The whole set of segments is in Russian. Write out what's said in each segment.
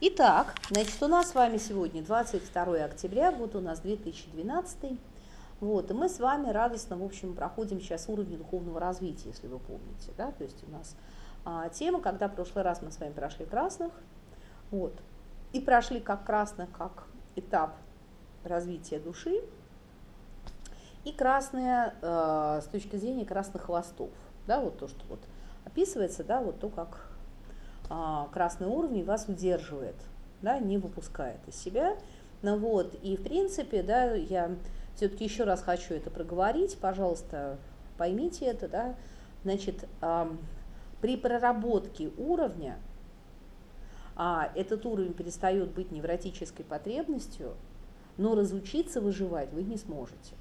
Итак, значит, у нас с вами сегодня 22 октября, вот у нас 2012. Вот, и мы с вами радостно, в общем, проходим сейчас уровень духовного развития, если вы помните, да, то есть у нас а, тема, когда в прошлый раз мы с вами прошли красных, вот, и прошли как красных, как этап развития души, и красные э, с точки зрения красных хвостов, да, вот то, что вот описывается, да, вот то, как красный уровень вас удерживает, да, не выпускает из себя. Ну вот, и в принципе, да, я все-таки еще раз хочу это проговорить, пожалуйста, поймите это, да, значит, а, при проработке уровня а, этот уровень перестает быть невротической потребностью, но разучиться выживать вы не сможете.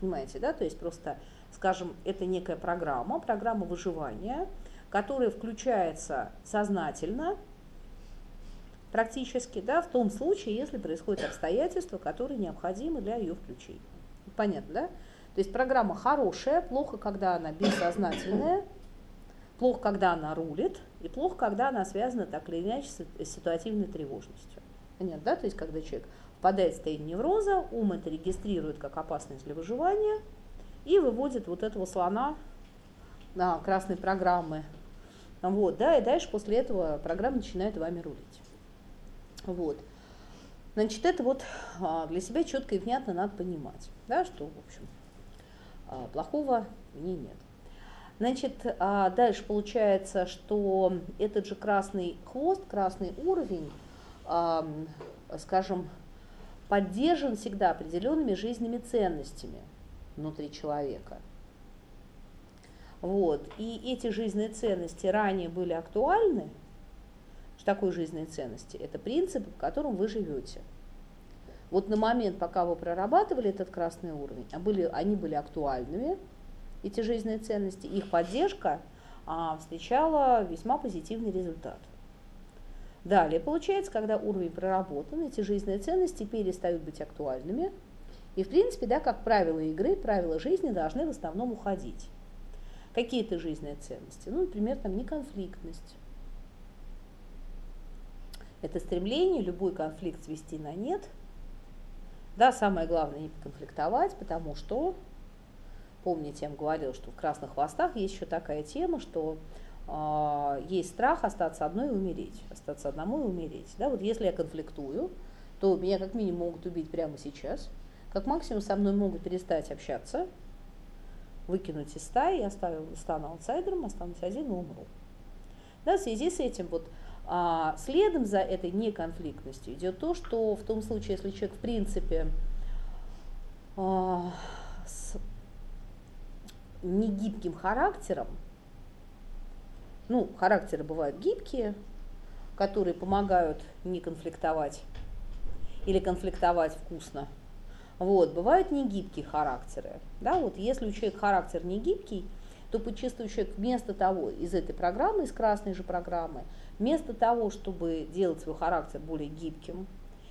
Понимаете, да? То есть просто, скажем, это некая программа, программа выживания – которая включается сознательно, практически, да, в том случае, если происходят обстоятельства, которые необходимы для ее включения. Понятно, да? То есть программа хорошая, плохо, когда она бессознательная, плохо, когда она рулит, и плохо, когда она связана так или иначе с ситуативной тревожностью. Понятно, да? То есть когда человек впадает в состояние невроза, ум это регистрирует как опасность для выживания и выводит вот этого слона на красной программы вот, да, и дальше после этого программа начинает вами рулить. Вот. Значит, это вот а, для себя четко и внятно надо понимать, да, что, в общем, а, плохого в нет. Значит, а, дальше получается, что этот же красный хвост, красный уровень, скажем, поддержан всегда определенными жизненными ценностями внутри человека – вот. И эти жизненные ценности ранее были актуальны. Что такое жизненные ценности? Это принципы, по которым вы живете. Вот на момент, пока вы прорабатывали этот красный уровень, а были, они были актуальными, эти жизненные ценности, их поддержка а, встречала весьма позитивный результат. Далее получается, когда уровень проработан, эти жизненные ценности перестают быть актуальными, и в принципе, да, как правило игры, правила жизни должны в основном уходить. Какие-то жизненные ценности. Ну, например, там неконфликтность. Это стремление любой конфликт свести на нет. Да, самое главное не конфликтовать, потому что, помните, я вам говорила, что в красных хвостах есть еще такая тема, что э, есть страх остаться одной и умереть, остаться одному и умереть. Да, вот если я конфликтую, то меня как минимум могут убить прямо сейчас, как максимум со мной могут перестать общаться, выкинуть из стаи, я стану, стану аутсайдером, останусь один и умру. Да, в связи с этим вот а, следом за этой неконфликтностью идет то, что в том случае, если человек в принципе а, с негибким характером, ну, характеры бывают гибкие, которые помогают не конфликтовать или конфликтовать вкусно, вот, бывают негибкие характеры. Да, вот если у человека характер не гибкий, то почувствует человек вместо того, из этой программы, из красной же программы, вместо того, чтобы делать свой характер более гибким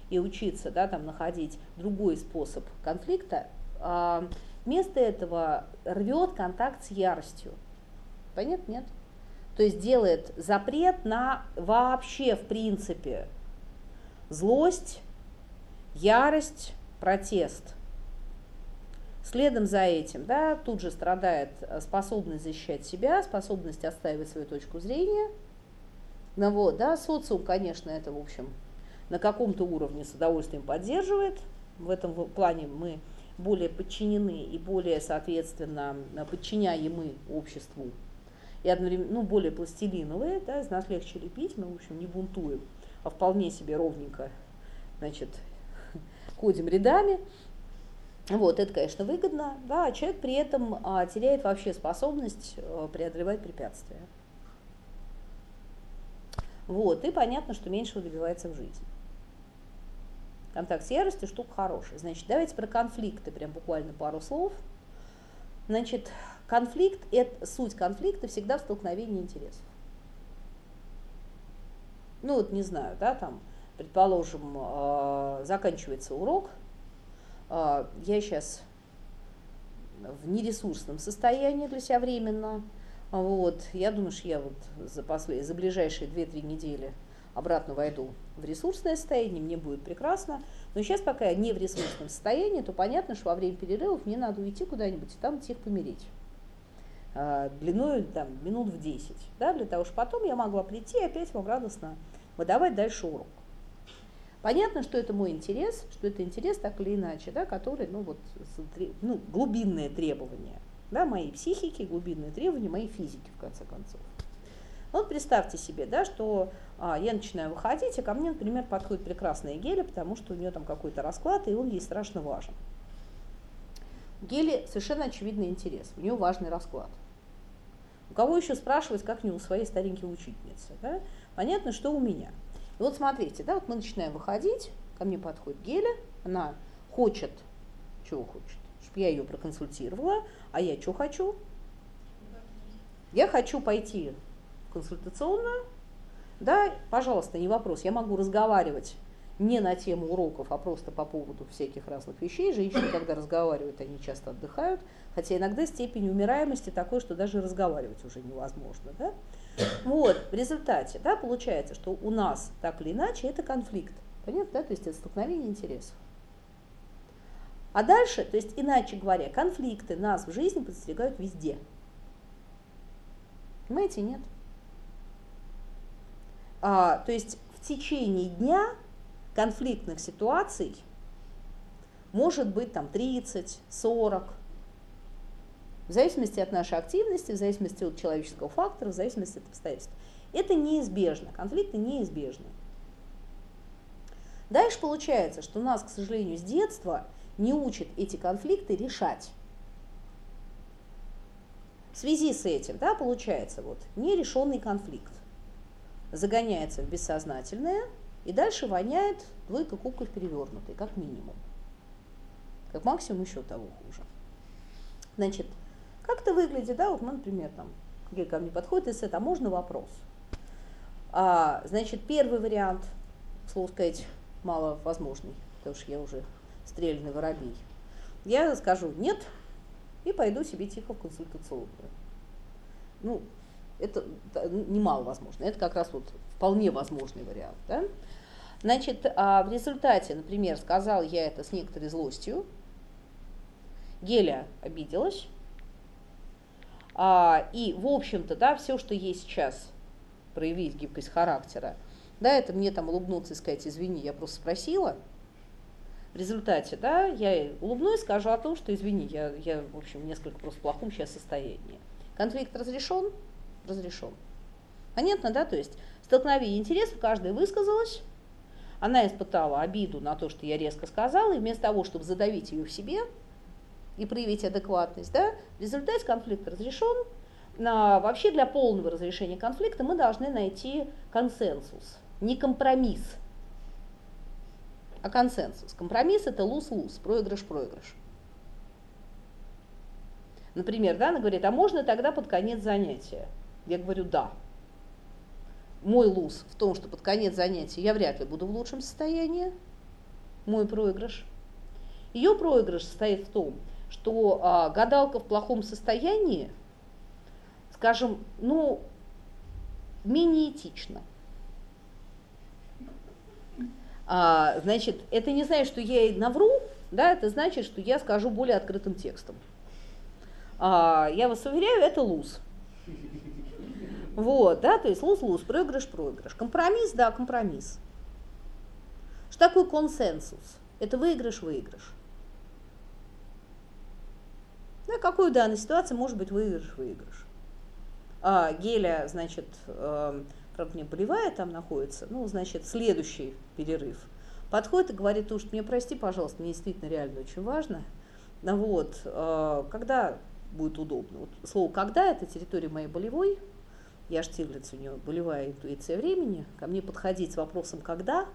и учиться да, там, находить другой способ конфликта, а, вместо этого рвет контакт с яростью. Понятно? Нет? То есть делает запрет на вообще, в принципе, злость, ярость, протест. Следом за этим, да, тут же страдает э, способность защищать себя, способность отстаивать свою точку зрения. Ну вот, да, социум, конечно, это, в общем, на каком-то уровне с удовольствием поддерживает. В этом плане мы более подчинены и более, соответственно, подчиняемы обществу. И одновременно, ну, более пластилиновые, да, из нас легче лепить, мы, в общем, не бунтуем, а вполне себе ровненько, значит, ходим рядами. Вот, это, конечно, выгодно, да, а человек при этом а, теряет вообще способность а, преодолевать препятствия. Вот, и понятно, что меньше добивается в жизни. Контакт с яростью штука хорошая. Значит, давайте про конфликты, прям буквально пару слов. Значит, конфликт, это, суть конфликта всегда в столкновении интересов. Ну вот, не знаю, да, там, предположим, а, заканчивается урок, а, я сейчас в нересурсном состоянии для себя временно, вот, я думаю, что я вот за, послед... за ближайшие 2-3 недели обратно войду в ресурсное состояние, мне будет прекрасно. Но сейчас, пока я не в ресурсном состоянии, то понятно, что во время перерывов мне надо уйти куда-нибудь и там тихо помереть. А, длиной там, минут в 10, да, для того, чтобы потом я могла прийти и опять вам радостно выдавать дальше урок. Понятно, что это мой интерес, что это интерес так или иначе, да, который, ну вот, ну, глубинное требование, да, моей психики, глубинные требования моей физики, в конце концов. Вот представьте себе, да, что а, я начинаю выходить, и ко мне, например, подходит прекрасная Геля, потому что у нее там какой-то расклад, и он ей страшно важен. Гели совершенно очевидный интерес, у нее важный расклад. У кого еще спрашивать, как не у своей старенькой учительницы? Да? Понятно, что у меня. И вот смотрите, да, вот мы начинаем выходить, ко мне подходит Геля, она хочет, чего хочет, чтобы я ее проконсультировала, а я что хочу? Я хочу пойти в консультационную, да, пожалуйста, не вопрос, я могу разговаривать не на тему уроков, а просто по поводу всяких разных вещей. Женщины, когда разговаривают, они часто отдыхают, хотя иногда степень умираемости такой, что даже разговаривать уже невозможно. Да? Вот, в результате, да, получается, что у нас так или иначе это конфликт. Понятно, да? То есть это столкновение интересов. А дальше, то есть иначе говоря, конфликты нас в жизни подстерегают везде. Понимаете, нет? А, то есть в течение дня конфликтных ситуаций может быть там 30, 40, в зависимости от нашей активности, в зависимости от человеческого фактора, в зависимости от обстоятельств. Это неизбежно, конфликты неизбежны. Дальше получается, что нас, к сожалению, с детства не учат эти конфликты решать. В связи с этим, да, получается вот нерешенный конфликт загоняется в бессознательное, и дальше воняет двойка кубков перевернутой, как минимум. Как максимум еще того хуже. Значит, как это выглядит, да, вот мы, например, там, Гель ко мне подходит и а можно вопрос? А, значит, первый вариант, слово сказать, маловозможный, потому что я уже стрельный воробей. Я скажу нет и пойду себе тихо в консультационную. Ну, это немало возможно, это как раз вот вполне возможный вариант. Да? Значит, а в результате, например, сказал я это с некоторой злостью, Геля обиделась, а, и, в общем-то, да, все, что ей сейчас проявить гибкость характера, да, это мне там улыбнуться и сказать, извини, я просто спросила. В результате, да, я улыбнусь, скажу о том, что извини, я, я в общем, несколько просто в плохом сейчас состоянии. Конфликт разрешен? Разрешен. Понятно, да? То есть столкновение интересов, каждая высказалась, она испытала обиду на то, что я резко сказала, и вместо того, чтобы задавить ее в себе и проявить адекватность, да, в результате конфликт разрешен. На, вообще для полного разрешения конфликта мы должны найти консенсус, не компромисс, а консенсус. Компромисс это луз-луз, проигрыш-проигрыш. Например, да, она говорит, а можно тогда под конец занятия? Я говорю, да мой луз в том, что под конец занятия я вряд ли буду в лучшем состоянии, мой проигрыш. Ее проигрыш состоит в том, что а, гадалка в плохом состоянии, скажем, ну, менее этично. А, значит, это не значит, что я ей навру, да, это значит, что я скажу более открытым текстом. А, я вас уверяю, это луз. Вот, да, то есть луз-луз, проигрыш-проигрыш. Компромисс, да, компромисс. Что такое консенсус? Это выигрыш-выигрыш. Да, какой в данной ситуации может быть выигрыш-выигрыш? А, геля, значит, э, правда, не болевая там находится, ну, значит, следующий перерыв. Подходит и говорит, уж мне прости, пожалуйста, мне действительно реально очень важно. Ну, вот, э, когда будет удобно? Вот слово «когда» – это территория моей болевой, я Штиглиц, у него болевая интуиция времени, ко мне подходить с вопросом «когда?»,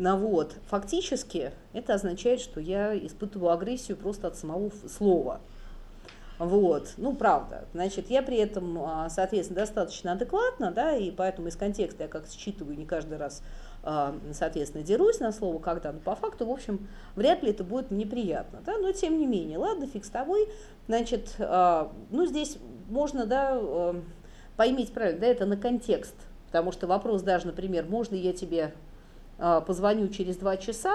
ну вот, фактически это означает, что я испытываю агрессию просто от самого слова. Вот, ну правда. Значит, я при этом, а, соответственно, достаточно адекватна, да, и поэтому из контекста я как считываю не каждый раз, а, соответственно, дерусь на слово «когда», но по факту, в общем, вряд ли это будет мне приятно, да, но тем не менее, ладно, фиг с тобой, значит, а, ну здесь можно, да, поймите правильно, да, это на контекст Потому что вопрос даже, например, можно я тебе позвоню через два часа,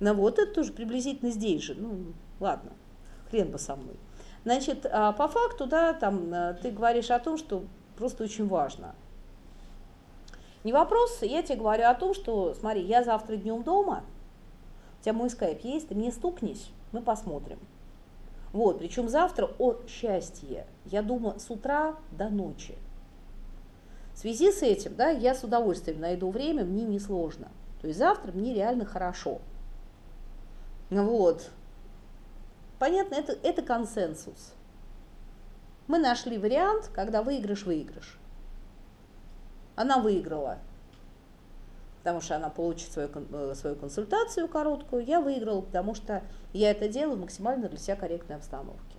ну вот это тоже приблизительно здесь же. Ну, ладно, хрен бы со мной. Значит, а по факту, да, там э, ты говоришь о том, что просто очень важно. Не вопрос, я тебе говорю о том, что, смотри, я завтра днем дома, у тебя мой скайп есть, ты мне стукнись, мы посмотрим. Вот, причем завтра о счастье, я думаю, с утра до ночи. В связи с этим, да, я с удовольствием найду время, мне не сложно. То есть завтра мне реально хорошо. Вот. Понятно, это, это консенсус. Мы нашли вариант, когда выигрыш-выигрыш. Она выиграла, потому что она получит свою, э, свою консультацию короткую. Я выиграла, потому что я это делаю в максимально для себя корректной обстановке.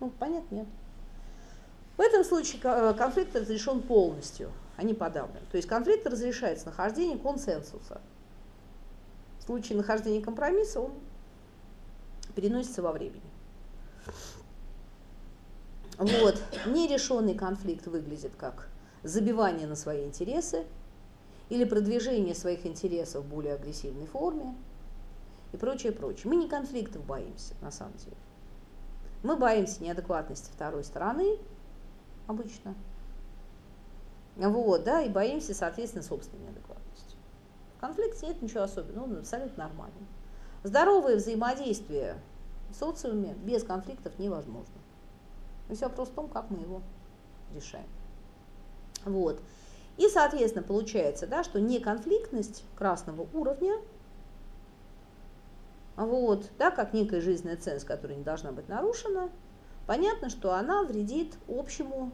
Ну, понятно, нет? Этом случае э, конфликт разрешен полностью, а не подавлен. То есть конфликт разрешается нахождение консенсуса. В случае нахождения компромисса он переносится во времени. Вот. Нерешенный конфликт выглядит как забивание на свои интересы или продвижение своих интересов в более агрессивной форме и прочее, прочее. Мы не конфликтов боимся, на самом деле. Мы боимся неадекватности второй стороны обычно. Вот, да, и боимся, соответственно, собственной неадекватности. В конфликте нет ничего особенного, он абсолютно нормальный. Здоровое взаимодействие в социуме без конфликтов невозможно. Все вопрос в том, как мы его решаем. Вот. И, соответственно, получается, да, что неконфликтность красного уровня, вот, да, как некая жизненная ценность, которая не должна быть нарушена, понятно, что она вредит общему,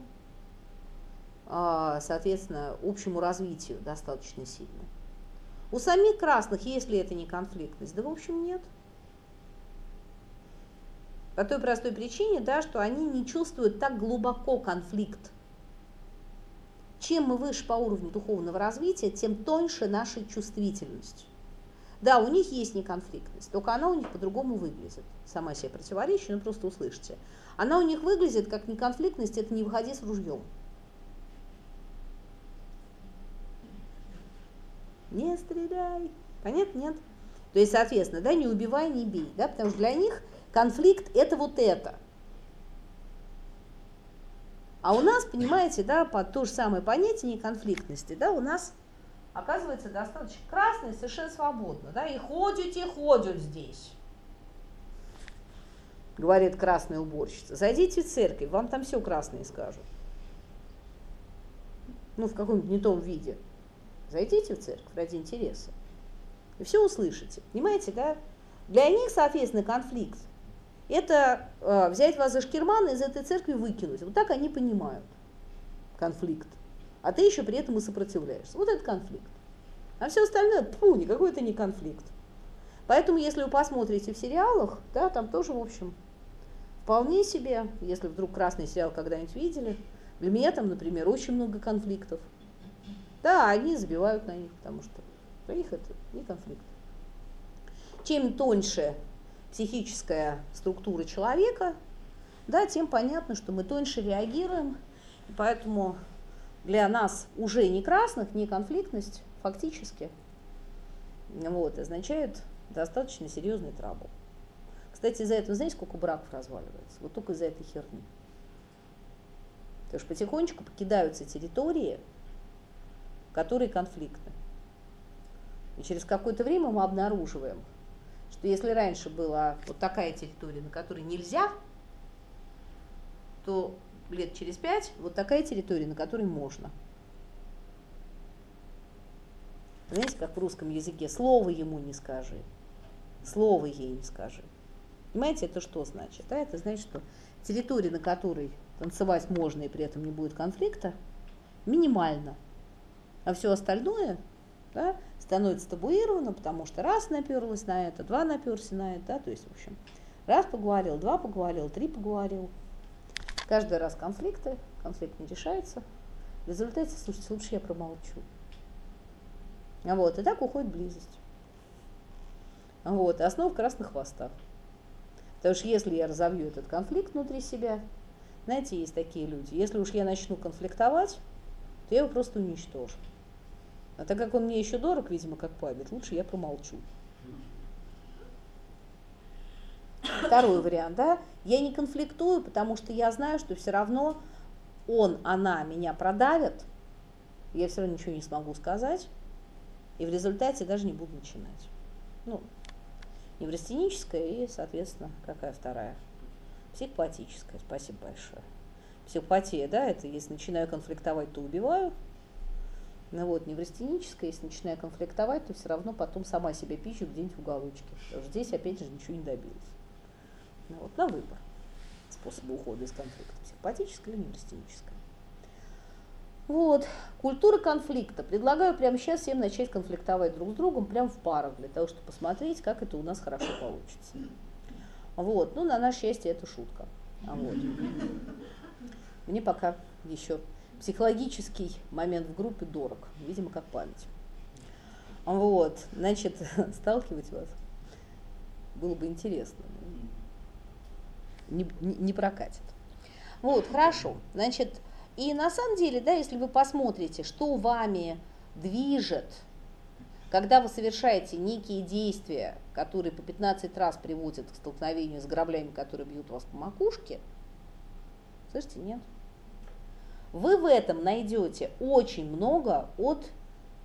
а, соответственно, общему развитию достаточно сильно. У самих красных, если это не конфликтность, да, в общем, нет. По той простой причине, да, что они не чувствуют так глубоко конфликт чем мы выше по уровню духовного развития, тем тоньше наша чувствительность. Да, у них есть неконфликтность, только она у них по-другому выглядит. Сама себе противоречит, но просто услышите. Она у них выглядит как неконфликтность, это не выходи с ружьем. Не стреляй. Понятно? Нет. То есть, соответственно, да, не убивай, не бей, да, потому что для них конфликт это вот это – а у нас, понимаете, да, под то же самое понятие неконфликтности, да, у нас оказывается достаточно красный, совершенно свободно, да, и ходят, и ходят здесь. Говорит красная уборщица. Зайдите в церковь, вам там все красное скажут. Ну, в каком-нибудь не том виде. Зайдите в церковь ради интереса. И все услышите. Понимаете, да? Для них, соответственно, конфликт это э, взять вас за шкирман и из этой церкви выкинуть. Вот так они понимают конфликт. А ты еще при этом и сопротивляешься. Вот это конфликт. А все остальное, пу, никакой это не конфликт. Поэтому, если вы посмотрите в сериалах, да, там тоже, в общем, вполне себе, если вдруг красный сериал когда-нибудь видели, для меня там, например, очень много конфликтов. Да, они забивают на них, потому что для них это не конфликт. Чем тоньше психическая структура человека, да, тем понятно, что мы тоньше реагируем, и поэтому для нас уже не красных, не конфликтность фактически вот, означает достаточно серьезный трабл. Кстати, из-за этого, знаете, сколько браков разваливается? Вот только из-за этой херни. Потому что потихонечку покидаются территории, которые конфликтны. И через какое-то время мы обнаруживаем, что если раньше была вот такая территория, на которой нельзя, то лет через пять вот такая территория, на которой можно. Знаете, как в русском языке, слово ему не скажи, слово ей не скажи. Понимаете, это что значит? Да? Это значит, что территория, на которой танцевать можно и при этом не будет конфликта, минимальна. А все остальное да, становится табуированным, потому что раз наперлась на это, два наперся на это, да, то есть, в общем, раз поговорил, два поговорил, три поговорил. Каждый раз конфликты, конфликт не решается. В результате, слушайте, лучше я промолчу. Вот, и так уходит близость. Вот, основа в красных хвостах. Потому что если я разовью этот конфликт внутри себя, знаете, есть такие люди, если уж я начну конфликтовать, то я его просто уничтожу. А так как он мне еще дорог, видимо, как память, лучше я промолчу. Второй вариант, да, я не конфликтую, потому что я знаю, что все равно он, она меня продавят, я все равно ничего не смогу сказать, и в результате даже не буду начинать. Ну, неврастеническая и, соответственно, какая вторая? Психопатическая, спасибо большое. Психопатия, да, это если начинаю конфликтовать, то убиваю. Ну вот, неврастеническая, если начинаю конфликтовать, то все равно потом сама себя пищу где-нибудь в уголочке. Потому что здесь, опять же, ничего не добилась. Ну вот, на выбор способа ухода из конфликта. Психопатическая или неврастеническая. Вот, культура конфликта. Предлагаю прямо сейчас всем начать конфликтовать друг с другом, прямо в парах, для того, чтобы посмотреть, как это у нас хорошо получится. Вот, ну, на наше счастье, это шутка. А вот. Мне пока еще психологический момент в группе дорог, видимо, как память. Вот, значит, сталкивать вас было бы интересно. Не, не, не прокатит. Вот, хорошо. Значит, и на самом деле, да, если вы посмотрите, что вами движет, когда вы совершаете некие действия, которые по 15 раз приводят к столкновению с граблями, которые бьют вас по макушке, слышите, нет? Вы в этом найдете очень много от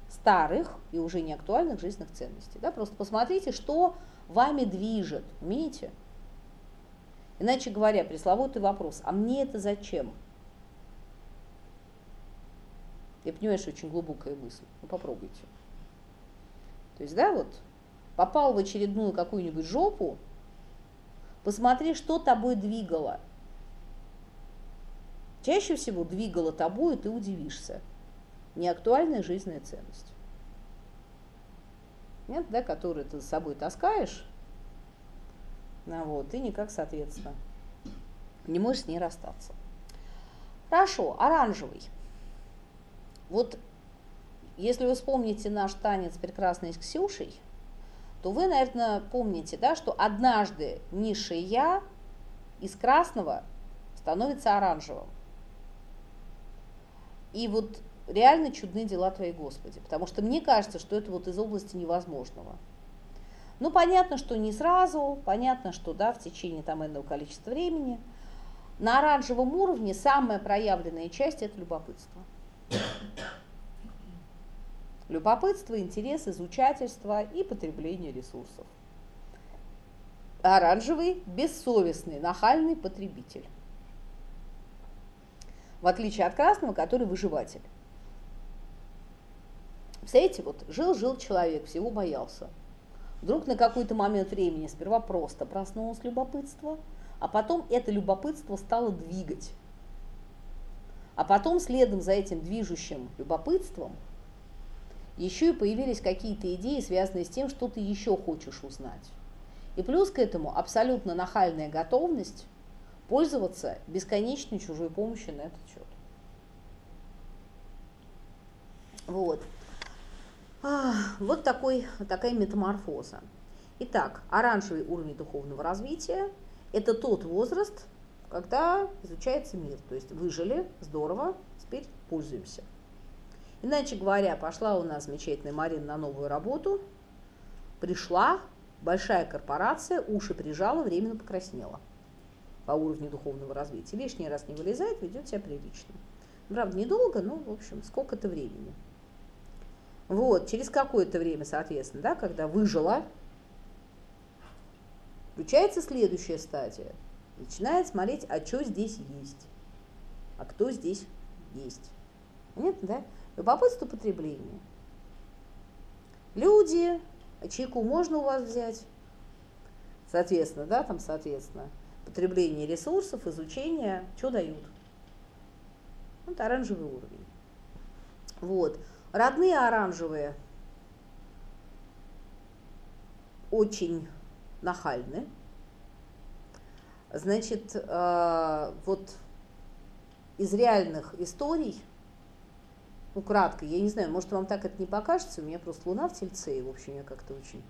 старых и уже не актуальных жизненных ценностей. Да? Просто посмотрите, что вами движет, умеете? Иначе говоря, пресловутый вопрос, а мне это зачем? Я понимаю, что очень глубокая мысль. Ну попробуйте. То есть, да, вот, попал в очередную какую-нибудь жопу, посмотри, что тобой двигало – Чаще всего двигало тобой, и ты удивишься. Неактуальная жизненная ценность. Нет, да, которую ты с собой таскаешь, ну, вот, и никак, соответственно, не можешь с ней расстаться. Хорошо, оранжевый. Вот если вы вспомните наш танец прекрасный с Ксюшей, то вы, наверное, помните, да, что однажды низшее я из красного становится оранжевым. И вот реально чудны дела Твои, Господи. Потому что мне кажется, что это вот из области невозможного. Ну, понятно, что не сразу, понятно, что да, в течение там энного количества времени. На оранжевом уровне самая проявленная часть – это любопытство. Любопытство, интерес, изучательство и потребление ресурсов. Оранжевый – бессовестный, нахальный потребитель в отличие от красного, который выживатель. Представляете, вот жил-жил человек, всего боялся. Вдруг на какой-то момент времени сперва просто проснулось любопытство, а потом это любопытство стало двигать. А потом следом за этим движущим любопытством еще и появились какие-то идеи, связанные с тем, что ты еще хочешь узнать. И плюс к этому абсолютно нахальная готовность пользоваться бесконечной чужой помощью на этот счет. Вот. А, вот такой, такая метаморфоза. Итак, оранжевый уровень духовного развития – это тот возраст, когда изучается мир. То есть выжили, здорово, теперь пользуемся. Иначе говоря, пошла у нас замечательная Марина на новую работу, пришла, большая корпорация, уши прижала, временно покраснела по уровню духовного развития. Лишний раз не вылезает, ведет себя прилично. Правда, недолго, но, в общем, сколько-то времени. Вот, через какое-то время, соответственно, да, когда выжила, включается следующая стадия. Начинает смотреть, а что здесь есть, а кто здесь есть. Понятно, да? Любопытство потребления. Люди, а чайку можно у вас взять? Соответственно, да, там, соответственно, потребление ресурсов, изучение, что дают? Вот оранжевый уровень. Вот. Родные оранжевые очень нахальны. Значит, э, вот из реальных историй, ну, кратко, я не знаю, может, вам так это не покажется, у меня просто луна в тельце, и, в общем, я как-то очень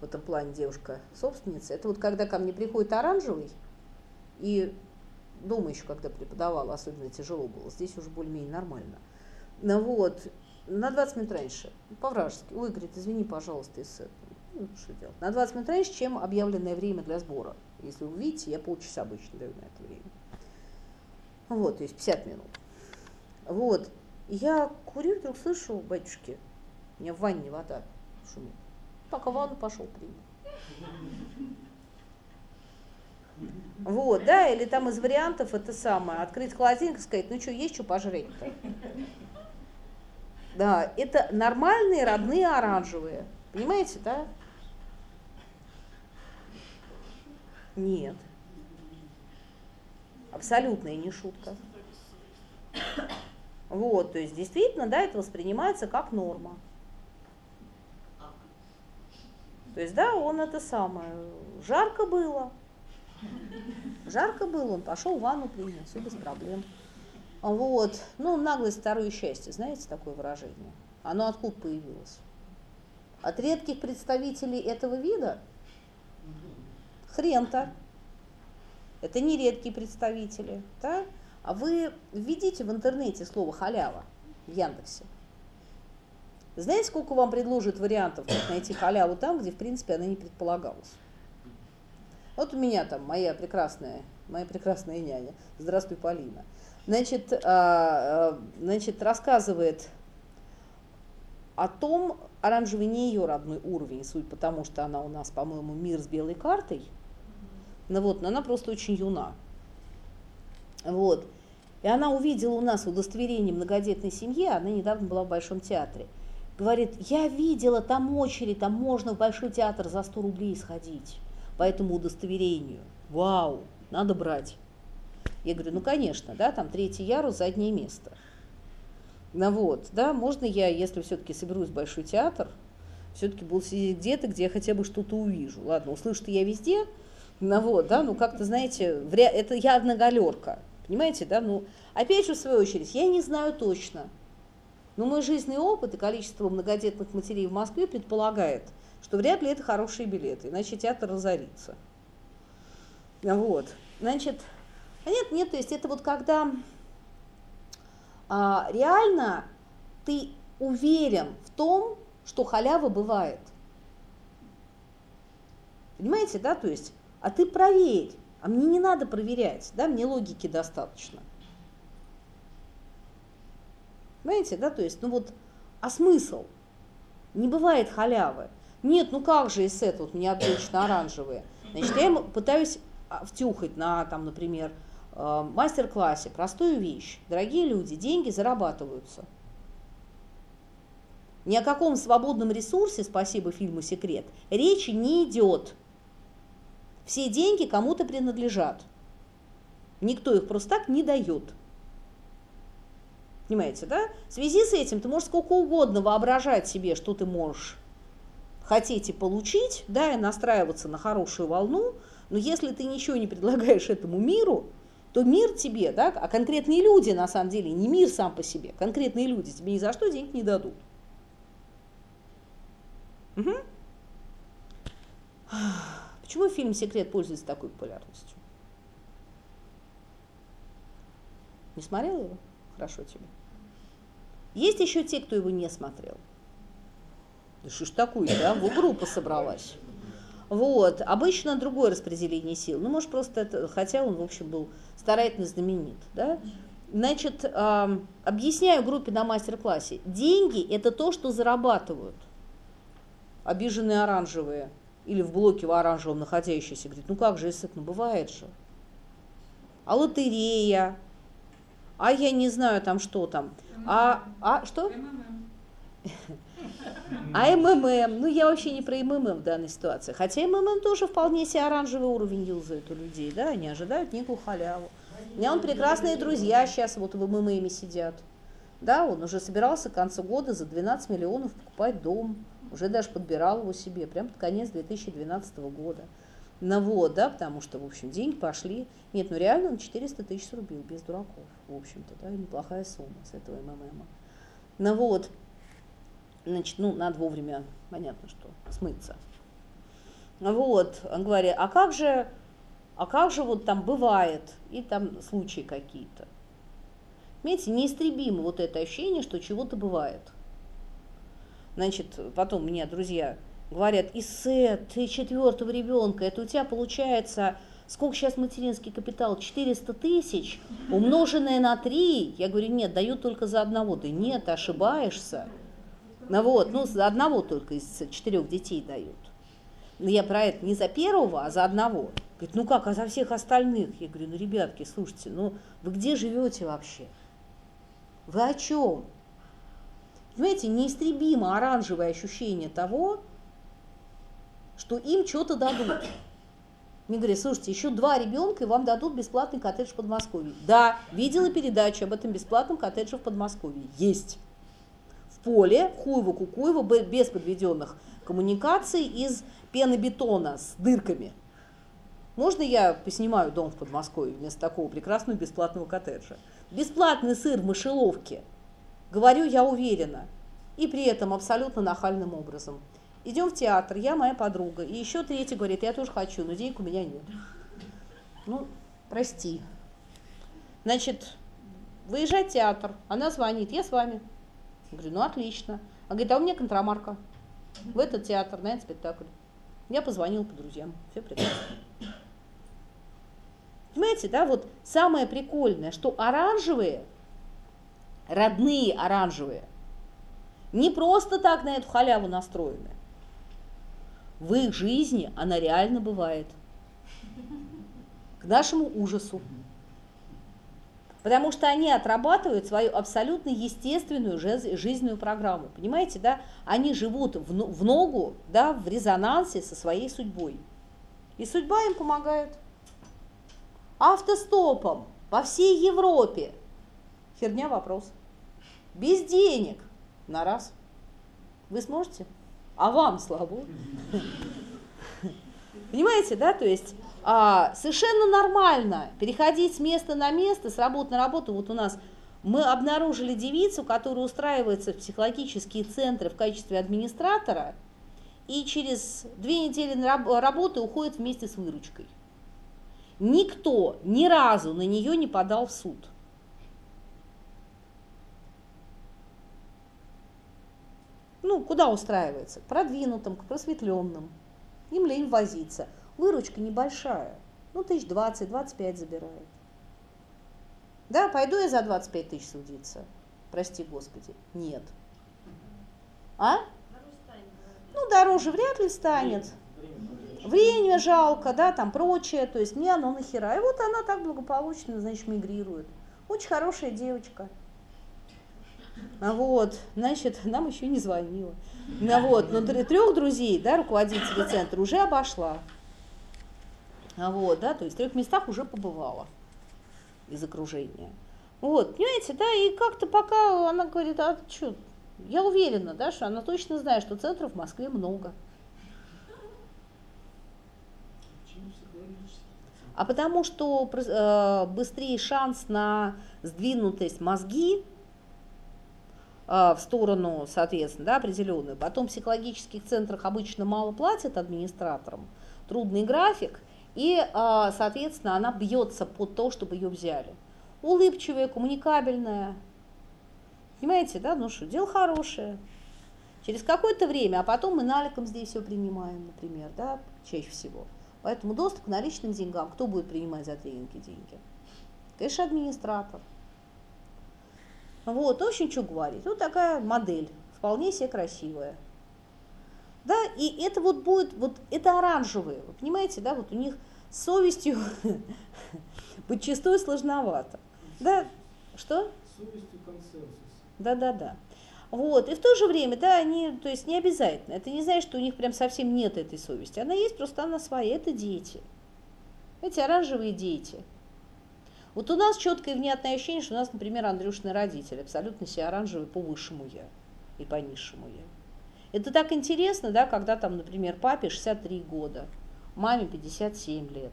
в этом плане девушка-собственница. Это вот когда ко мне приходит оранжевый, и дома еще, когда преподавала, особенно тяжело было, здесь уже более-менее нормально – Ну вот, на 20 минут раньше, по-вражески. Ой, говорит, извини, пожалуйста, из ну, что делать? На 20 минут раньше, чем объявленное время для сбора. Если вы увидите, я полчаса обычно даю на это время. Вот, то есть 50 минут. Вот. я курю, вдруг слышу, батюшки, у меня в ванне вода шумит. Пока ванну пошел принял. Вот, да, или там из вариантов это самое, открыть холодильник и сказать, ну что, есть что пожрать-то? Да, это нормальные родные оранжевые. Понимаете, да? Нет. Абсолютная не шутка. Вот, то есть действительно, да, это воспринимается как норма. То есть, да, он это самое, жарко было, жарко было, он пошел в ванну принял, все без проблем. Вот, ну, наглость второе счастье, знаете такое выражение? Оно откуда появилось? От редких представителей этого вида? Хрен-то. Это не редкие представители, да? А вы введите в интернете слово халява в Яндексе. Знаете, сколько вам предложит вариантов, как найти халяву там, где, в принципе, она не предполагалась? Вот у меня там моя прекрасная, моя прекрасная няня. Здравствуй, Полина. Значит, а, а, значит, рассказывает о том, оранжевый не ее родной уровень, суть потому, что она у нас, по-моему, мир с белой картой. Ну вот, но она просто очень юна. Вот. И она увидела у нас удостоверение многодетной семьи, она недавно была в Большом театре. Говорит, я видела там очередь, там можно в Большой театр за 100 рублей сходить по этому удостоверению. Вау, надо брать. Я говорю, ну конечно, да, там третий ярус, заднее место. Ну вот, да, можно я, если все-таки соберусь в Большой театр, все-таки буду сидеть где-то, где я хотя бы что-то увижу. Ладно, услышит я везде, вот, да, ну как-то, знаете, это явно галерка. Понимаете, да? Ну, опять же, в свою очередь, я не знаю точно. Но мой жизненный опыт и количество многодетных матерей в Москве предполагает, что вряд ли это хорошие билеты, иначе театр разорится. Вот. Значит, а нет, нет, то есть это вот когда а, реально ты уверен в том, что халява бывает. Понимаете, да, то есть, а ты проверь, а мне не надо проверять, да, мне логики достаточно. Понимаете, да, то есть, ну вот, а смысл? Не бывает халявы. Нет, ну как же этого, вот у меня обычно оранжевые. Значит, я пытаюсь а, втюхать на, там, например, э, мастер-классе простую вещь. Дорогие люди, деньги зарабатываются. Ни о каком свободном ресурсе, спасибо фильму «Секрет», речи не идет. Все деньги кому-то принадлежат. Никто их просто так не дает. Понимаете, да? В связи с этим ты можешь сколько угодно воображать себе, что ты можешь хотите получить, да, и настраиваться на хорошую волну, но если ты ничего не предлагаешь этому миру, то мир тебе, да, а конкретные люди, на самом деле, не мир сам по себе, конкретные люди тебе ни за что денег не дадут. Угу. Почему фильм «Секрет» пользуется такой популярностью? Не смотрел его? Хорошо тебе. Есть еще те, кто его не смотрел. Да что ж такое, да? В группа собралась. Вот. Обычно другое распределение сил. Ну, может, просто это, хотя он, в общем, был старательно знаменит, да? Значит, э, объясняю группе на мастер-классе. Деньги – это то, что зарабатывают. Обиженные оранжевые – или в блоке в оранжевом находящийся, говорит, ну как же, если ну бывает же. А лотерея, а я не знаю там что там, а, а что? А МММ, ну я вообще не про МММ в данной ситуации. Хотя МММ тоже вполне себе оранжевый уровень юзает у людей, да, они ожидают некую халяву. У меня он прекрасные друзья сейчас вот в МММе сидят. Да, он уже собирался к концу года за 12 миллионов покупать дом уже даже подбирал его себе, прям под конец 2012 года. Ну вот, да, потому что, в общем, деньги пошли. Нет, ну реально он 400 тысяч рубил, без дураков, в общем-то, да, неплохая сумма с этого МММа. Ну вот, значит, ну, надо вовремя, понятно, что смыться. Вот, он говорит, а как же, а как же вот там бывает, и там случаи какие-то. Понимаете, неистребимо вот это ощущение, что чего-то бывает. Значит, потом мне друзья говорят, Иссе, ты четвертого ребенка, это у тебя получается, сколько сейчас материнский капитал? 400 тысяч, умноженное на 3. Я говорю, нет, дают только за одного. Да нет, ошибаешься. Ну вот, ну за одного только из четырех детей дают. Но я про это не за первого, а за одного. Говорит, ну как, а за всех остальных? Я говорю, ну, ребятки, слушайте, ну вы где живете вообще? Вы о чем? Понимаете, неистребимо оранжевое ощущение того, что им что-то дадут. Мне говорят, слушайте, еще два ребенка, и вам дадут бесплатный коттедж в Подмосковье. Да, видела передачу об этом бесплатном коттедже в Подмосковье. Есть. В поле, в Хуево-Кукуево, без подведенных коммуникаций, из пенобетона с дырками. Можно я поснимаю дом в Подмосковье вместо такого прекрасного бесплатного коттеджа? Бесплатный сыр в мышеловке. Говорю я уверенно. И при этом абсолютно нахальным образом. Идем в театр, я моя подруга. И еще третий говорит, я тоже хочу, но денег у меня нет. Ну, прости. Значит, выезжать в театр, она звонит, я с вами. Говорю, ну отлично. Она говорит, а у меня контрамарка в этот театр, на этот спектакль. Я позвонил по друзьям, все прекрасно. Понимаете, да, вот самое прикольное, что оранжевые, родные оранжевые, не просто так на эту халяву настроены. В их жизни она реально бывает. К нашему ужасу. Потому что они отрабатывают свою абсолютно естественную жизненную программу. Понимаете, да? Они живут в ногу, да, в резонансе со своей судьбой. И судьба им помогает автостопом по всей Европе. Херня вопрос. Без денег на раз. Вы сможете? А вам, слава Богу. Понимаете, да? То есть а, совершенно нормально переходить с места на место, с работы на работу. Вот у нас мы обнаружили девицу, которая устраивается в психологические центры в качестве администратора, и через две недели работы уходит вместе с выручкой. Никто ни разу на нее не подал в суд. Ну, куда устраивается? К продвинутым, к просветленным. Им лень возиться. Выручка небольшая. Ну, тысяч двадцать, двадцать пять забирает. Да, пойду я за 25 тысяч судиться. Прости, Господи. Нет. А? Ну, дороже вряд ли станет время жалко, да, там прочее, то есть мне оно нахера. И вот она так благополучно, значит, мигрирует. Очень хорошая девочка. А вот, значит, нам еще не звонила. А вот, но трех друзей, да, руководителей центра уже обошла. А вот, да, то есть в трех местах уже побывала из окружения. Вот, понимаете, да, и как-то пока она говорит, а что, я уверена, да, что она точно знает, что центров в Москве много. а потому что э, быстрее шанс на сдвинутость мозги в сторону, соответственно, да, определенную. Потом в психологических центрах обычно мало платят администраторам, трудный график, и, э, соответственно, она бьется под то, чтобы ее взяли. Улыбчивая, коммуникабельная. Понимаете, да, ну что, дело хорошее. Через какое-то время, а потом мы наликом здесь все принимаем, например, да, чаще всего. Поэтому доступ к наличным деньгам, кто будет принимать за тренинги деньги? Конечно, администратор. Вот, очень что говорить. Вот такая модель, вполне себе красивая. Да, и это вот будет, вот это оранжевые, вы понимаете, да, вот у них с совестью подчастую сложновато. Да, что? Совестью консенсус. Да, да, да. Вот. И в то же время, да, они, то есть не обязательно. Это не значит, что у них прям совсем нет этой совести. Она есть, просто она своя. Это дети. Эти оранжевые дети. Вот у нас четкое и внятное ощущение, что у нас, например, Андрюшины родители абсолютно все оранжевые по высшему я и по низшему я. Это так интересно, да, когда там, например, папе 63 года, маме 57 лет.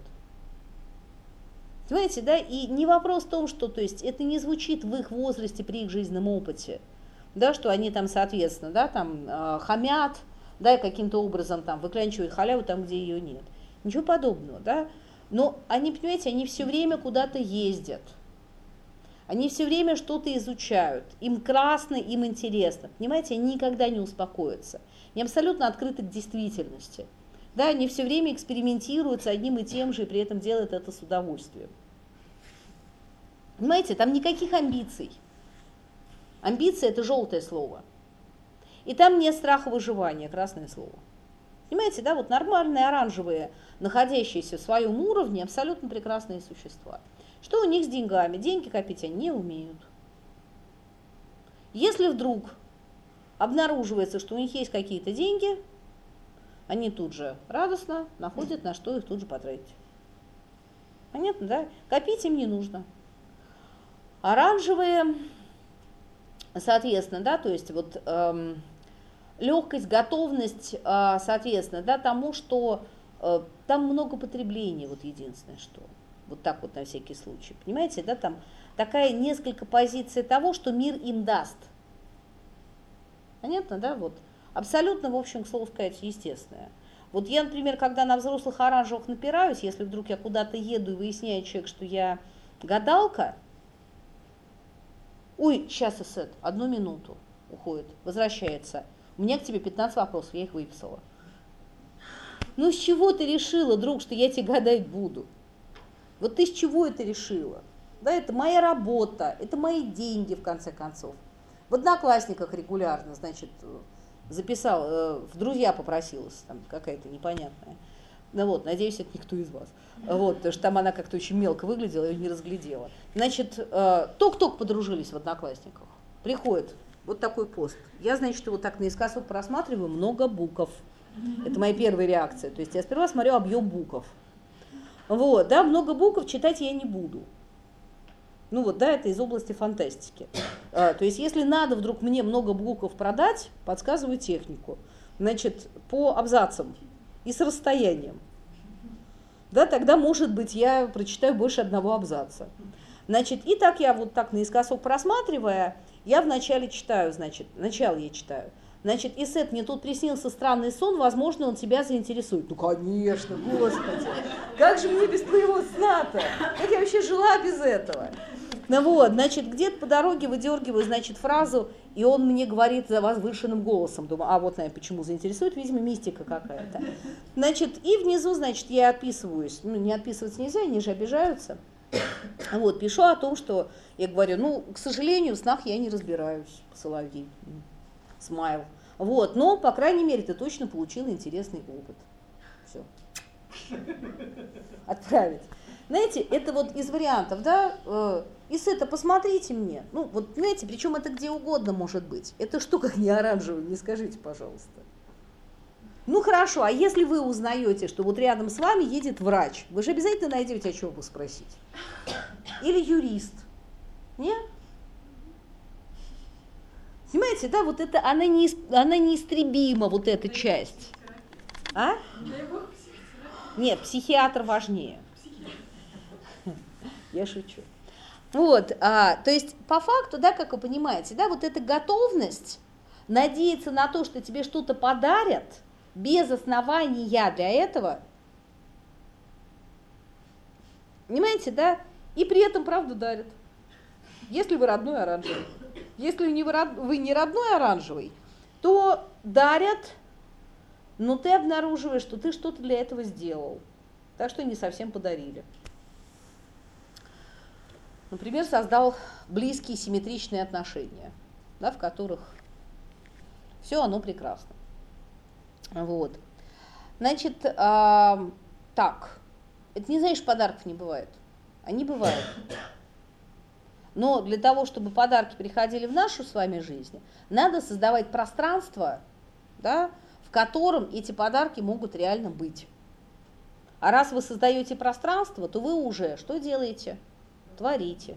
Понимаете, да, и не вопрос в том, что, то есть, это не звучит в их возрасте при их жизненном опыте да, что они там, соответственно, да, там э, хамят, да, и каким-то образом там выклянчивают халяву там, где ее нет. Ничего подобного, да. Но они, понимаете, они все время куда-то ездят. Они все время что-то изучают. Им красно, им интересно. Понимаете, они никогда не успокоятся. Они абсолютно открыты к действительности. Да, они все время экспериментируют с одним и тем же, и при этом делают это с удовольствием. Понимаете, там никаких амбиций. Амбиция – это желтое слово. И там нет страха выживания, красное слово. Понимаете, да, вот нормальные оранжевые, находящиеся в своем уровне, абсолютно прекрасные существа. Что у них с деньгами? Деньги копить они не умеют. Если вдруг обнаруживается, что у них есть какие-то деньги, они тут же радостно находят, на что их тут же потратить. Понятно, да? Копить им не нужно. Оранжевые, соответственно, да, то есть вот эм, легкость, готовность, э, соответственно, да, тому, что э, там много потребления, вот единственное, что. Вот так вот на всякий случай. Понимаете, да, там такая несколько позиций того, что мир им даст. Понятно, да, вот. Абсолютно, в общем, к слову сказать, естественное. Вот я, например, когда на взрослых оранжевых напираюсь, если вдруг я куда-то еду и выясняет человек, что я гадалка, ой, сейчас, Эсет, одну минуту уходит, возвращается. У меня к тебе 15 вопросов, я их выписала. Ну, с чего ты решила, друг, что я тебе гадать буду? Вот ты с чего это решила? Да, это моя работа, это мои деньги, в конце концов. В одноклассниках регулярно, значит, записал, э, в друзья попросилась, там какая-то непонятная. Ну вот, надеюсь, это никто из вас. Вот, потому что там она как-то очень мелко выглядела, ее не разглядела. Значит, э, ток-ток подружились в одноклассниках. Приходит вот такой пост. Я, значит, его так наискосок просматриваю, много букв. Это моя первая реакция. То есть я сперва смотрю объем букв. Вот, да, много букв читать я не буду. Ну вот, да, это из области фантастики. А, то есть, если надо вдруг мне много букв продать, подсказываю технику. Значит, по абзацам и с расстоянием. Да, тогда, может быть, я прочитаю больше одного абзаца. Значит, и так я вот так наискосок просматривая, я вначале читаю, значит, начало я читаю. Значит, Исет, мне тут приснился странный сон, возможно, он тебя заинтересует. Ну, конечно, господи, как же мне без твоего сна-то? Как я вообще жила без этого? Ну вот, значит, где-то по дороге выдергиваю, значит, фразу, и он мне говорит за возвышенным голосом. Думаю, а вот, наверное, почему заинтересует, видимо, мистика какая-то. Значит, и внизу, значит, я описываюсь. Ну, не описываться нельзя, они же обижаются. Вот, пишу о том, что я говорю, ну, к сожалению, в снах я не разбираюсь, соловей, смайл. Вот, но, по крайней мере, ты точно получил интересный опыт. Все. Отправить. Знаете, это вот из вариантов, да, э, из это посмотрите мне. Ну, вот, знаете, причем это где угодно может быть. Это что как не оранжевый, не скажите, пожалуйста. Ну хорошо, а если вы узнаете, что вот рядом с вами едет врач, вы же обязательно найдете, о чем бы спросить. Или юрист. Нет? Понимаете, да, вот это, она, не, она неистребима, вот эта часть. А? Нет, психиатр важнее. Я шучу. Вот, а, то есть по факту, да, как вы понимаете, да, вот эта готовность надеяться на то, что тебе что-то подарят, без основания для этого, понимаете, да, и при этом правду дарят, если вы родной оранжевый. Если не вы, вы не родной оранжевый, то дарят, но ты обнаруживаешь, что ты что-то для этого сделал. Так что не совсем подарили. Например, создал близкие симметричные отношения, да, в которых все оно прекрасно. Вот. Значит, э, так, это не знаешь, подарков не бывает. Они бывают. Но для того, чтобы подарки приходили в нашу с вами жизнь, надо создавать пространство, да, в котором эти подарки могут реально быть. А раз вы создаете пространство, то вы уже что делаете? творите.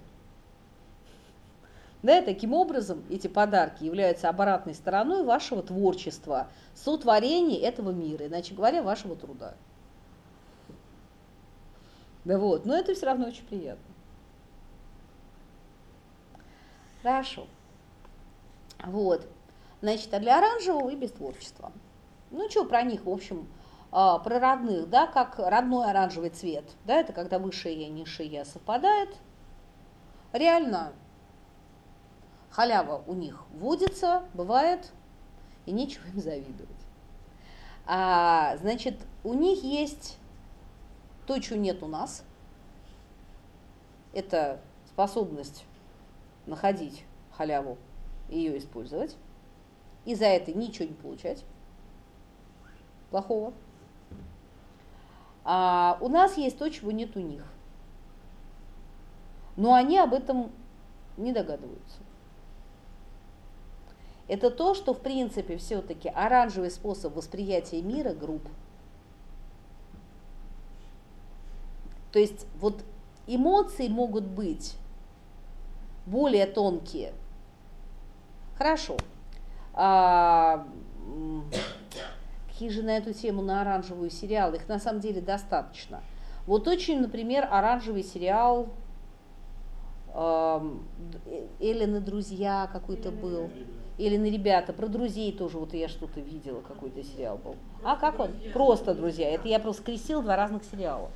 Да, таким образом эти подарки являются обратной стороной вашего творчества, сотворения этого мира, иначе говоря, вашего труда. Да вот, но это все равно очень приятно. Хорошо. Вот. Значит, а для оранжевого и без творчества. Ну, что про них, в общем, а, про родных, да, как родной оранжевый цвет, да, это когда высшее и низшее совпадает – Реально, халява у них водится, бывает, и нечего им завидовать. А, значит, у них есть то, чего нет у нас. Это способность находить халяву и ее использовать. И за это ничего не получать плохого. А у нас есть то, чего нет у них. Но они об этом не догадываются. Это то, что в принципе все-таки оранжевый способ восприятия мира групп. То есть вот эмоции могут быть более тонкие. Хорошо. А, какие же на эту тему на оранжевую сериалы? Их на самом деле достаточно. Вот очень, например, оранжевый сериал э, Эллен и друзья какой-то был. Эллен и ребята. Про друзей тоже вот я что-то видела, какой-то сериал был. А как он? Просто друзья. Это я просто скрестила два разных сериала.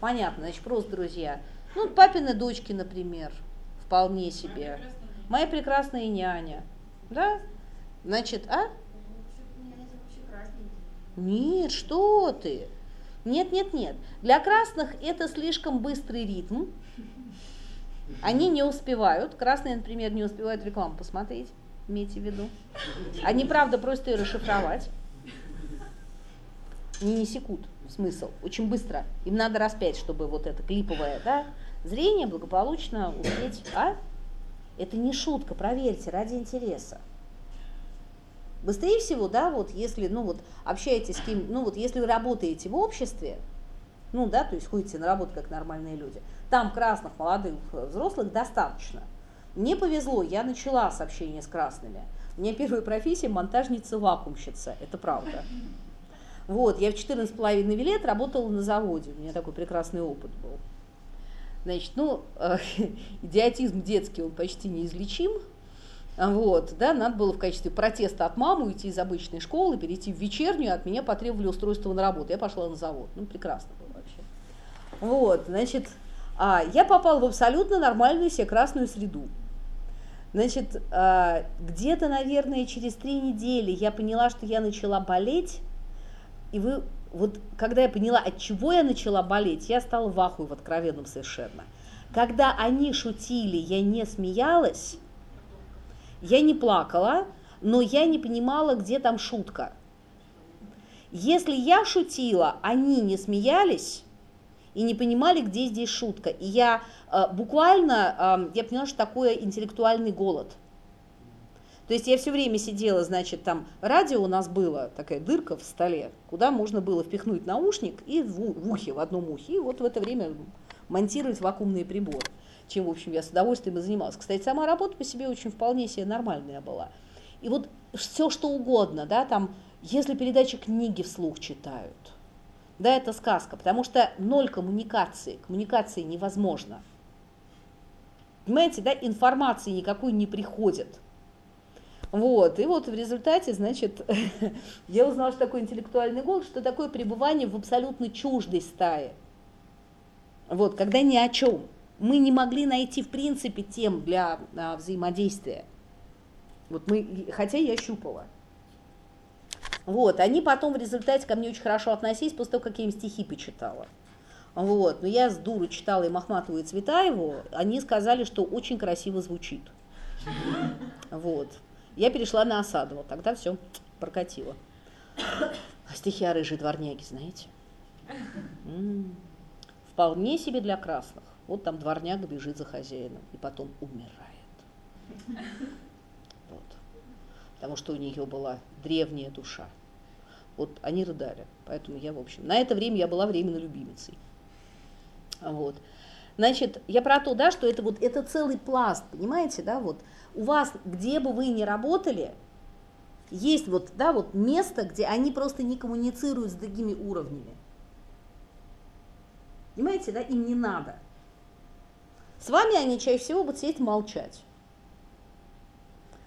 Понятно, значит, просто друзья. Ну, папины дочки, например, вполне себе. Моя прекрасная няня. Да? Значит, а? Нет, что ты? Нет, нет, нет. Для красных это слишком быстрый ритм. Они не успевают. Красные, например, не успевают рекламу посмотреть, имейте в виду. Они, правда, просто ее расшифровать. Не, не секут смысл, очень быстро. Им надо раз пять, чтобы вот это клиповое, да, зрение благополучно успеть. А? Это не шутка, проверьте, ради интереса. Быстрее всего, да, вот если, ну вот, общаетесь с кем, ну вот если вы работаете в обществе, ну да, то есть ходите на работу как нормальные люди, там красных, молодых, взрослых достаточно. Мне повезло, я начала с с красными. У меня первая профессия монтажница-вакуумщица, это правда. Вот, я в 14,5 лет работала на заводе, у меня такой прекрасный опыт был. Значит, ну, идиотизм детский, он почти неизлечим, вот, да, надо было в качестве протеста от мамы уйти из обычной школы, перейти в вечернюю, от меня потребовали устройство на работу. Я пошла на завод. Ну, прекрасно было вообще. Вот, значит, а, я попала в абсолютно нормальную себе красную среду. Значит, а, где-то, наверное, через три недели я поняла, что я начала болеть. И вы, вот когда я поняла, от чего я начала болеть, я стала в ахуе в откровенном совершенно. Когда они шутили, я не смеялась, я не плакала, но я не понимала, где там шутка. Если я шутила, они не смеялись и не понимали, где здесь шутка. И я э, буквально, э, я поняла, что такое интеллектуальный голод. То есть я все время сидела, значит, там радио у нас было, такая дырка в столе, куда можно было впихнуть наушник и в, в ухе, в одном ухе, и вот в это время монтировать вакуумный прибор чем, в общем, я с удовольствием и занималась. Кстати, сама работа по себе очень вполне себе нормальная была. И вот все что угодно, да, там, если передачи книги вслух читают, да, это сказка, потому что ноль коммуникации, коммуникации невозможно. Понимаете, да, информации никакой не приходит. Вот, и вот в результате, значит, я узнала, что такое интеллектуальный голод, что такое пребывание в абсолютно чуждой стае. Вот, когда ни о чем мы не могли найти в принципе тем для а, взаимодействия. Вот мы, хотя я щупала. Вот, они потом в результате ко мне очень хорошо относились после того, как я им стихи почитала. Вот, но я с дуру читала и Махматову, и Цветаеву, они сказали, что очень красиво звучит. Вот. Я перешла на Осадова, тогда все прокатило. А стихи о рыжей дворняге, знаете? М-м-м. Вполне себе для красных. Вот там дворняга бежит за хозяином и потом умирает. Потому что у нее была древняя душа. Вот они рыдали. Поэтому я, в общем, на это время я была временно любимицей. Вот. Значит, я про то, да, что это вот это целый пласт, понимаете, да, вот у вас, где бы вы ни работали, есть вот, да, вот место, где они просто не коммуницируют с другими уровнями. Понимаете, да, им не надо. С вами они чаще всего будут сидеть молчать.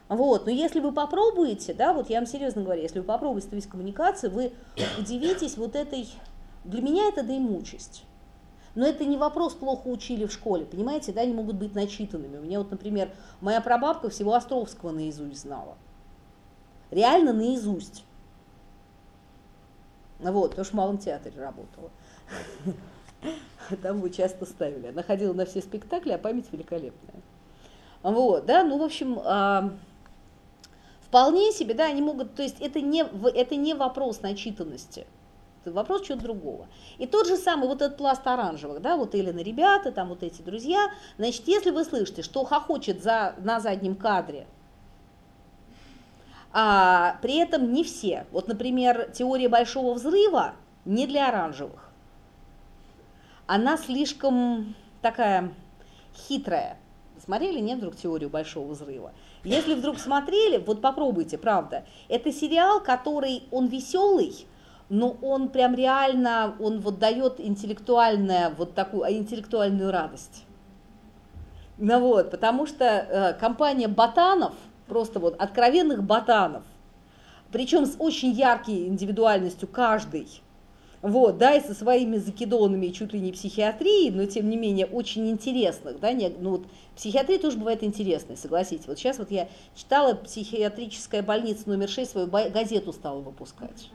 Вот, но если вы попробуете, да, вот я вам серьезно говорю, если вы попробуете вести коммуникацию, вы удивитесь вот этой, для меня это доимучесть. Но это не вопрос, плохо учили в школе, понимаете, да, они могут быть начитанными. У меня вот, например, моя прабабка всего Островского наизусть знала. Реально наизусть. Вот, потому что в Малом театре работала. Там его часто ставили. Она ходила на все спектакли, а память великолепная. Вот, да, ну, в общем, а, вполне себе, да, они могут, то есть это не, это не вопрос начитанности, это вопрос чего-то другого. И тот же самый вот этот пласт оранжевых, да, вот Элена ребята, там вот эти друзья, значит, если вы слышите, что хохочет за, на заднем кадре, а при этом не все. Вот, например, теория большого взрыва не для оранжевых. Она слишком такая хитрая. Смотрели, нет, вдруг теорию большого взрыва? Если вдруг смотрели, вот попробуйте, правда. Это сериал, который, он веселый, но он прям реально, он вот дает интеллектуальную, вот такую а, интеллектуальную радость. Ну вот, потому что э, компания ботанов – просто вот откровенных ботанов, причем с очень яркой индивидуальностью каждый, вот, да, и со своими закидонами чуть ли не психиатрии, но тем не менее очень интересных, да, не, ну вот психиатрия тоже бывает интересной, согласитесь. Вот сейчас вот я читала психиатрическая больница номер 6, свою газету стала выпускать.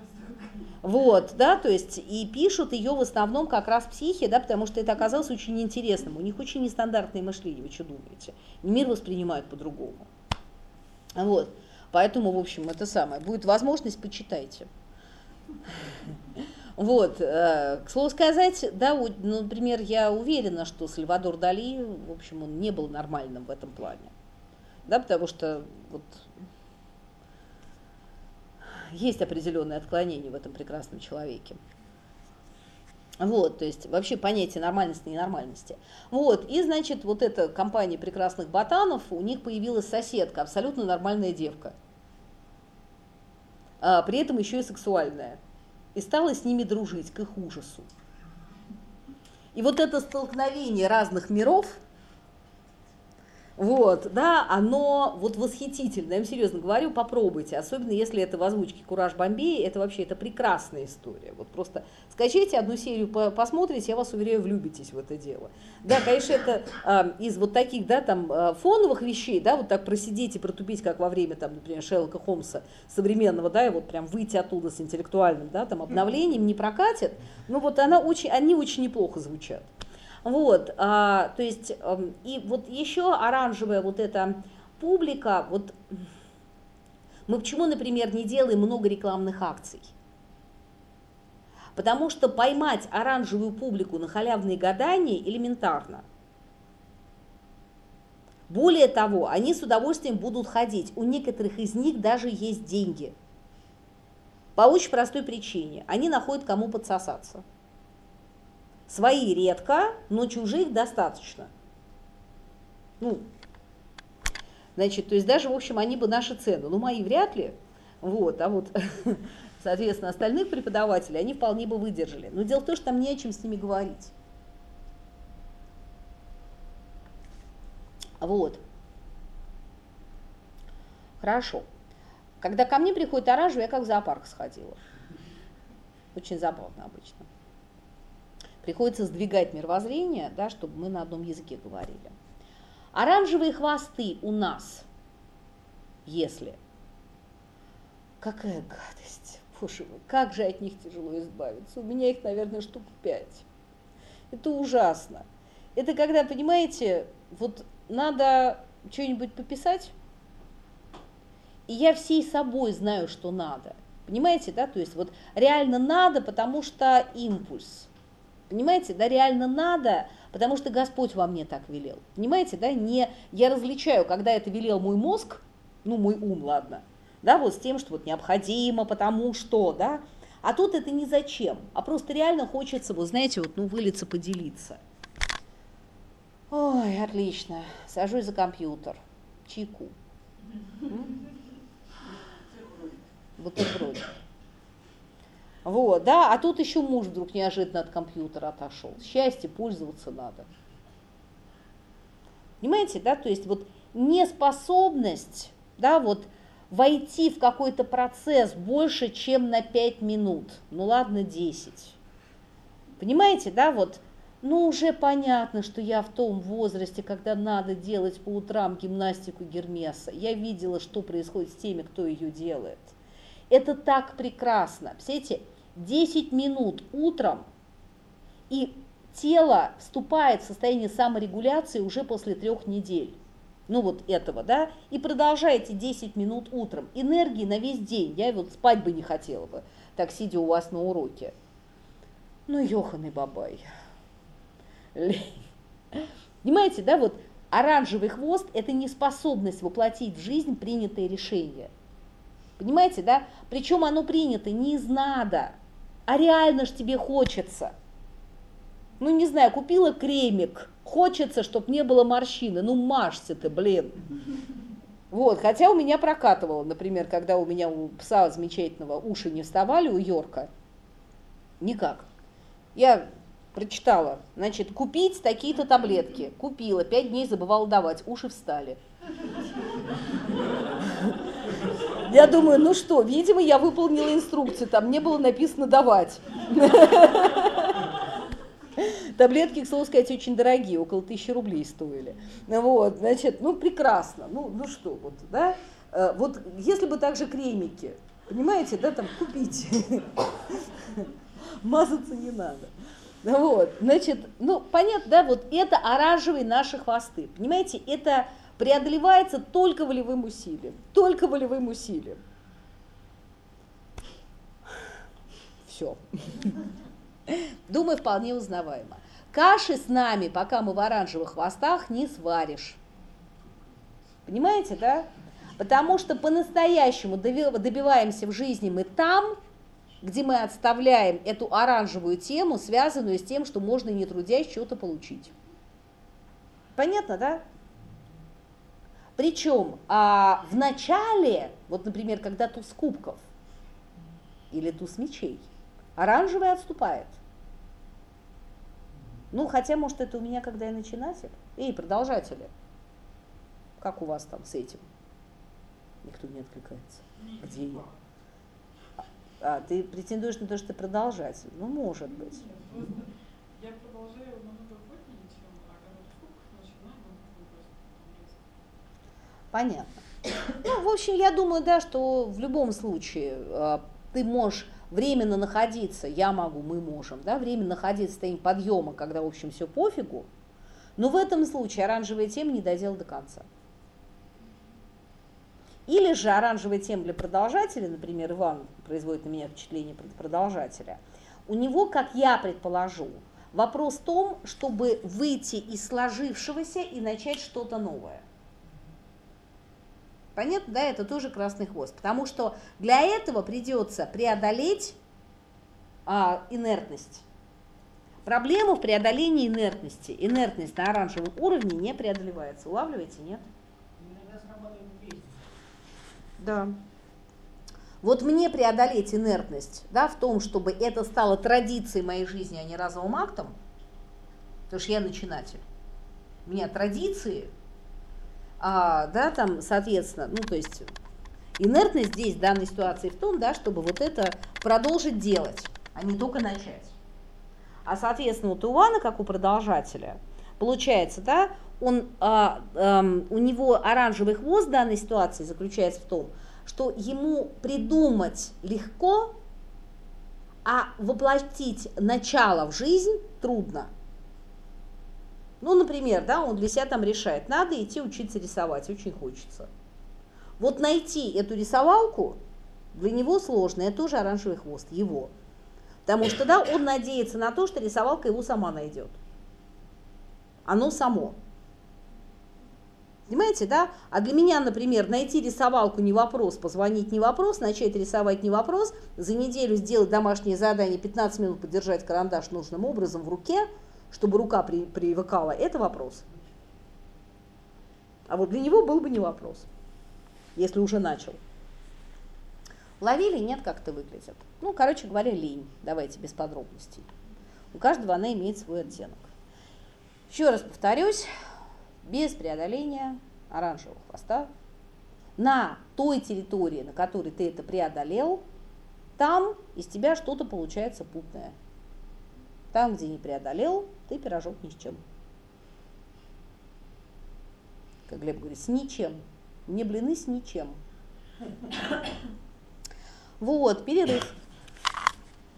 Вот, да, то есть и пишут ее в основном как раз психи, да, потому что это оказалось очень интересным. У них очень нестандартное мышление, вы что думаете? Мир воспринимают по-другому. Вот. Поэтому, в общем, это самое. Будет возможность, почитайте. Вот, э, к слову сказать, да, ну, например, я уверена, что Сальвадор Дали, в общем, он не был нормальным в этом плане. Да, потому что вот есть определенные отклонения в этом прекрасном человеке. Вот, то есть вообще понятие нормальности ненормальности. Вот, и значит, вот эта компания прекрасных ботанов, у них появилась соседка, абсолютно нормальная девка. А, при этом еще и сексуальная. И стала с ними дружить к их ужасу. И вот это столкновение разных миров – вот, да, оно вот восхитительно, я вам серьезно говорю, попробуйте, особенно если это в озвучке «Кураж Бомбей», это вообще, это прекрасная история, вот просто скачайте одну серию, посмотрите, я вас уверяю, влюбитесь в это дело. Да, конечно, это э, из вот таких, да, там, э, фоновых вещей, да, вот так просидеть и протупить, как во время, там, например, Шерлока Холмса современного, да, и вот прям выйти оттуда с интеллектуальным, да, там, обновлением не прокатит, но вот она очень, они очень неплохо звучат. Вот, а, то есть, и вот еще оранжевая вот эта публика, вот мы почему, например, не делаем много рекламных акций? Потому что поймать оранжевую публику на халявные гадания элементарно. Более того, они с удовольствием будут ходить. У некоторых из них даже есть деньги. По очень простой причине. Они находят кому подсосаться. Свои редко, но чужих достаточно. Ну, значит, то есть даже, в общем, они бы наши цены, ну, мои вряд ли, вот, а вот, соответственно, остальных преподавателей они вполне бы выдержали. Но дело в том, что там не о чем с ними говорить. Вот. Хорошо. Когда ко мне приходит оранжевый, я как в зоопарк сходила. Очень забавно обычно приходится сдвигать мировоззрение, да, чтобы мы на одном языке говорили. Оранжевые хвосты у нас, если... Какая гадость, боже мой, как же от них тяжело избавиться. У меня их, наверное, штук пять. Это ужасно. Это когда, понимаете, вот надо что-нибудь пописать, и я всей собой знаю, что надо. Понимаете, да? То есть вот реально надо, потому что импульс – Понимаете, да, реально надо, потому что Господь во мне так велел. Понимаете, да, не, я различаю, когда это велел мой мозг, ну, мой ум, ладно, да, вот с тем, что вот необходимо, потому что, да, а тут это не зачем, а просто реально хочется, вот знаете, вот, ну, вылиться, поделиться. Ой, отлично, сажусь за компьютер, чайку. Бутерброд. Вот, да, а тут еще муж вдруг неожиданно от компьютера отошел. Счастье пользоваться надо. Понимаете, да, то есть вот неспособность, да, вот войти в какой-то процесс больше, чем на 5 минут, ну ладно, 10. Понимаете, да, вот ну уже понятно, что я в том возрасте, когда надо делать по утрам гимнастику Гермеса. Я видела, что происходит с теми, кто ее делает. Это так прекрасно. Представляете, 10 минут утром, и тело вступает в состояние саморегуляции уже после трех недель. Ну вот этого, да, и продолжаете 10 минут утром. Энергии на весь день. Я вот спать бы не хотела бы, так сидя у вас на уроке. Ну, Йоханный бабай. Понимаете, да, вот оранжевый хвост – это неспособность воплотить в жизнь принятые решения. Понимаете, да? Причем оно принято не из надо, а реально ж тебе хочется. Ну, не знаю, купила кремик, хочется, чтобы не было морщины, ну, машься ты, блин. Вот, хотя у меня прокатывало, например, когда у меня у пса замечательного уши не вставали у Йорка, никак. Я прочитала, значит, купить такие-то таблетки. Купила, пять дней забывала давать, уши встали. Я думаю, ну что, видимо, я выполнила инструкцию, там не было написано давать. Таблетки, к слову сказать, очень дорогие, около тысячи рублей стоили. Вот, значит, ну прекрасно, ну, ну что, вот, да, э, вот если бы также кремики, понимаете, да, там купить, мазаться не надо. Вот, значит, ну, понятно, да, вот это оранжевые наши хвосты. Понимаете, это преодолевается только волевым усилием. Только волевым усилием. Все. Думаю, вполне узнаваемо. Каши с нами, пока мы в оранжевых хвостах, не сваришь. Понимаете, да? Потому что по-настоящему добиваемся в жизни мы там, где мы отставляем эту оранжевую тему, связанную с тем, что можно не трудясь что-то получить. Понятно, да? Причем а, в начале, вот, например, когда туз кубков или туз мечей, оранжевый отступает. Ну, хотя, может, это у меня, когда я начинатель. Эй, продолжатели, как у вас там с этим? Никто не откликается. Где я? А, ты претендуешь на то, что ты продолжатель? Ну, может быть. Я продолжаю намного охотнее, чем а когда в начинаю, Понятно. Ну, в общем, я думаю, да, что в любом случае э, ты можешь временно находиться, я могу, мы можем, да, временно находиться в состоянии подъема, когда, в общем, все пофигу, но в этом случае оранжевая тема не додел до конца. Или же оранжевая тема для продолжателя, например, Иван производит на меня впечатление продолжателя, у него, как я предположу, вопрос в том, чтобы выйти из сложившегося и начать что-то новое. Понятно, да, это тоже красный хвост, потому что для этого придется преодолеть а, инертность. Проблема в преодолении инертности. Инертность на оранжевом уровне не преодолевается. Улавливаете, нет? Да. Вот мне преодолеть инертность, да, в том, чтобы это стало традицией моей жизни, а не разовым актом, потому что я начинатель. У меня традиции, а, да, там, соответственно, ну, то есть инертность здесь в данной ситуации в том, да, чтобы вот это продолжить делать, а не только начать. А, соответственно, у Туана, как у продолжателя, получается, да, он, а, а, у него оранжевый хвост в данной ситуации заключается в том, что ему придумать легко, а воплотить начало в жизнь трудно. Ну, например, да, он для себя там решает, надо идти учиться рисовать, очень хочется. Вот найти эту рисовалку для него сложно, это тоже оранжевый хвост, его. Потому что, да, он надеется на то, что рисовалка его сама найдет. Оно само. Понимаете, да? А для меня, например, найти рисовалку не вопрос, позвонить не вопрос, начать рисовать не вопрос, за неделю сделать домашнее задание, 15 минут подержать карандаш нужным образом в руке, чтобы рука при, привыкала, это вопрос. А вот для него был бы не вопрос, если уже начал. Ловили? Нет, как это выглядит. Ну, короче говоря, лень. Давайте без подробностей. У каждого она имеет свой оттенок. Еще раз повторюсь, без преодоления оранжевого хвоста на той территории, на которой ты это преодолел, там из тебя что-то получается путное. Там, где не преодолел, ты пирожок ни с чем. Как Глеб говорит, с ничем. Не блины с ничем. Вот, перерыв.